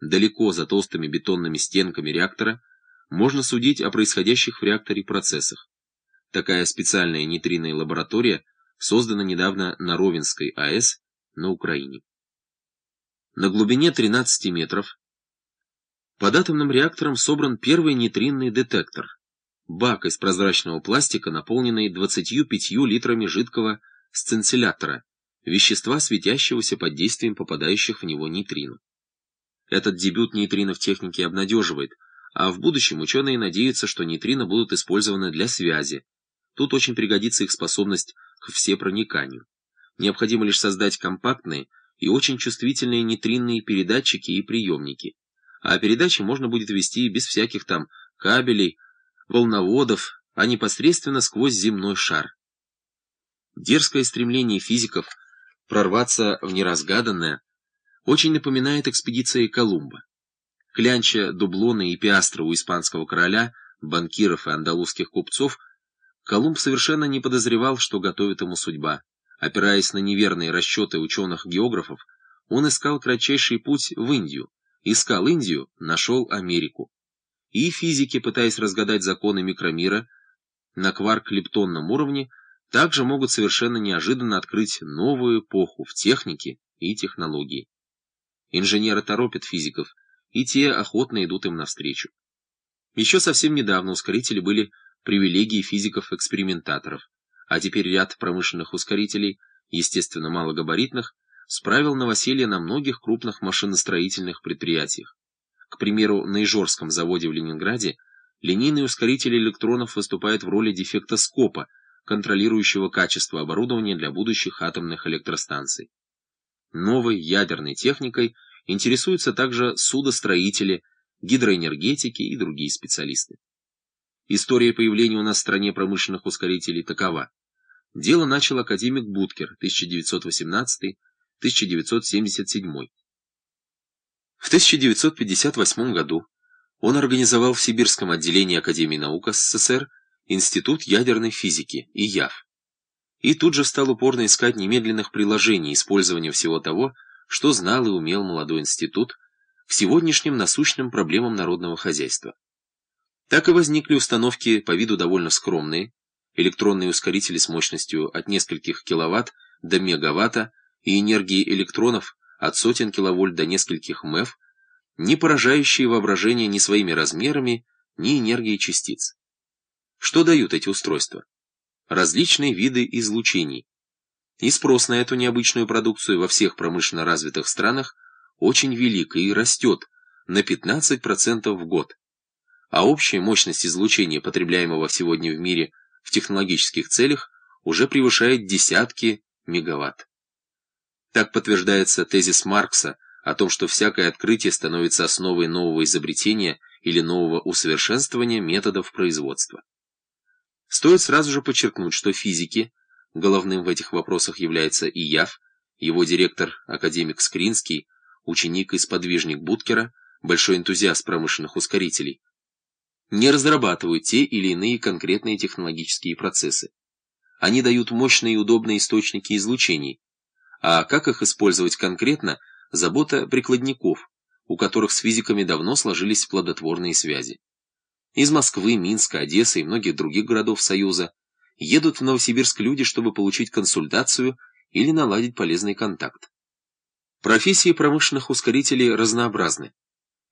далеко за толстыми бетонными стенками реактора, можно судить о происходящих в реакторе процессах. Такая специальная нейтриная лаборатория создана недавно на Ровенской АЭС на Украине. На глубине 13 метров под атомным реактором собран первый нейтринный детектор – бак из прозрачного пластика, наполненный 25 литрами жидкого сцинциллятора, вещества, светящегося под действием попадающих в него нейтрино. Этот дебют нейтрино в технике обнадеживает, а в будущем ученые надеются, что нейтрино будут использованы для связи. Тут очень пригодится их способность к всепрониканию. Необходимо лишь создать компактные и очень чувствительные нейтринные передатчики и приемники а передачи можно будет вести без всяких там кабелей, волноводов, а непосредственно сквозь земной шар. Дерзкое стремление физиков прорваться в неразгаданное очень напоминает экспедиции Колумба. Клянча дублоны и пиастры у испанского короля, банкиров и андалузских купцов, Колумб совершенно не подозревал, что готовит ему судьба. Опираясь на неверные расчеты ученых-географов, он искал кратчайший путь в Индию, Искал Индию, нашел Америку. И физики, пытаясь разгадать законы микромира на кварк-лептонном уровне, также могут совершенно неожиданно открыть новую эпоху в технике и технологии. Инженеры торопят физиков, и те охотно идут им навстречу. Еще совсем недавно ускорители были привилегией физиков-экспериментаторов, а теперь ряд промышленных ускорителей, естественно малогабаритных, справил новоселье на многих крупных машиностроительных предприятиях. К примеру, на Ижорском заводе в Ленинграде линейный ускоритель электронов выступает в роли дефектоскопа, контролирующего качество оборудования для будущих атомных электростанций. Новой ядерной техникой интересуются также судостроители, гидроэнергетики и другие специалисты. История появления у нас в стране промышленных ускорителей такова. Дело начал академик Буткер, 1918 1977. В 1958 году он организовал в Сибирском отделении Академии наук СССР Институт ядерной физики, ИЯФ. И тут же стал упорно искать немедленных приложений использования всего того, что знал и умел молодой институт, к сегодняшним насущным проблемам народного хозяйства. Так и возникли установки по виду довольно скромные, электронные ускорители с мощностью от нескольких киловатт до мегаватта, и энергии электронов от сотен киловольт до нескольких МЭФ, не поражающие воображение ни своими размерами, ни энергией частиц. Что дают эти устройства? Различные виды излучений. И спрос на эту необычную продукцию во всех промышленно развитых странах очень велик и растет на 15% в год. А общая мощность излучения, потребляемого сегодня в мире в технологических целях, уже превышает десятки мегаватт. Так подтверждается тезис Маркса о том, что всякое открытие становится основой нового изобретения или нового усовершенствования методов производства. Стоит сразу же подчеркнуть, что физики, головным в этих вопросах является и ИЯФ, его директор, академик Скринский, ученик и сподвижник Буткера, большой энтузиаст промышленных ускорителей, не разрабатывают те или иные конкретные технологические процессы. Они дают мощные и удобные источники излучений, а как их использовать конкретно – забота прикладников, у которых с физиками давно сложились плодотворные связи. Из Москвы, Минска, Одессы и многих других городов Союза едут в Новосибирск люди, чтобы получить консультацию или наладить полезный контакт. Профессии промышленных ускорителей разнообразны.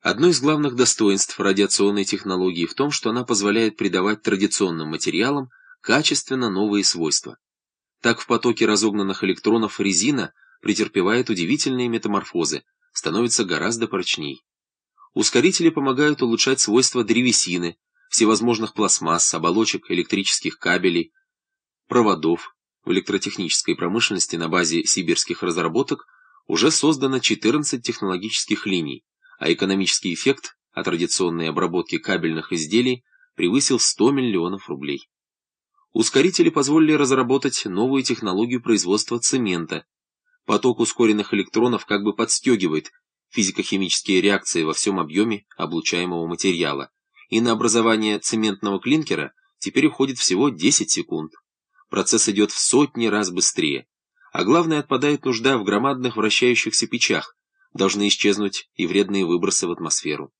Одно из главных достоинств радиационной технологии в том, что она позволяет придавать традиционным материалам качественно новые свойства. Так в потоке разогнанных электронов резина претерпевает удивительные метаморфозы, становится гораздо прочней. Ускорители помогают улучшать свойства древесины, всевозможных пластмасс, оболочек электрических кабелей, проводов. В электротехнической промышленности на базе сибирских разработок уже создано 14 технологических линий, а экономический эффект от традиционной обработки кабельных изделий превысил 100 миллионов рублей. Ускорители позволили разработать новую технологию производства цемента. Поток ускоренных электронов как бы подстегивает физико-химические реакции во всем объеме облучаемого материала, и на образование цементного клинкера теперь уходит всего 10 секунд. Процесс идет в сотни раз быстрее. А главное, отпадает нужда в громадных вращающихся печах, должны исчезнуть и вредные выбросы в атмосферу.